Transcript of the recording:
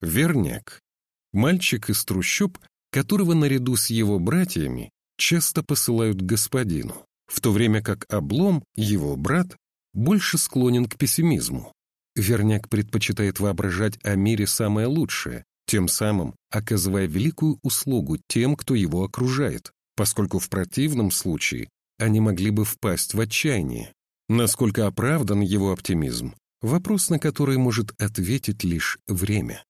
Верняк. Мальчик из трущоб, которого наряду с его братьями часто посылают к господину, в то время как Облом, его брат, больше склонен к пессимизму. Верняк предпочитает воображать о мире самое лучшее, тем самым оказывая великую услугу тем, кто его окружает, поскольку в противном случае они могли бы впасть в отчаяние. Насколько оправдан его оптимизм, вопрос на который может ответить лишь время.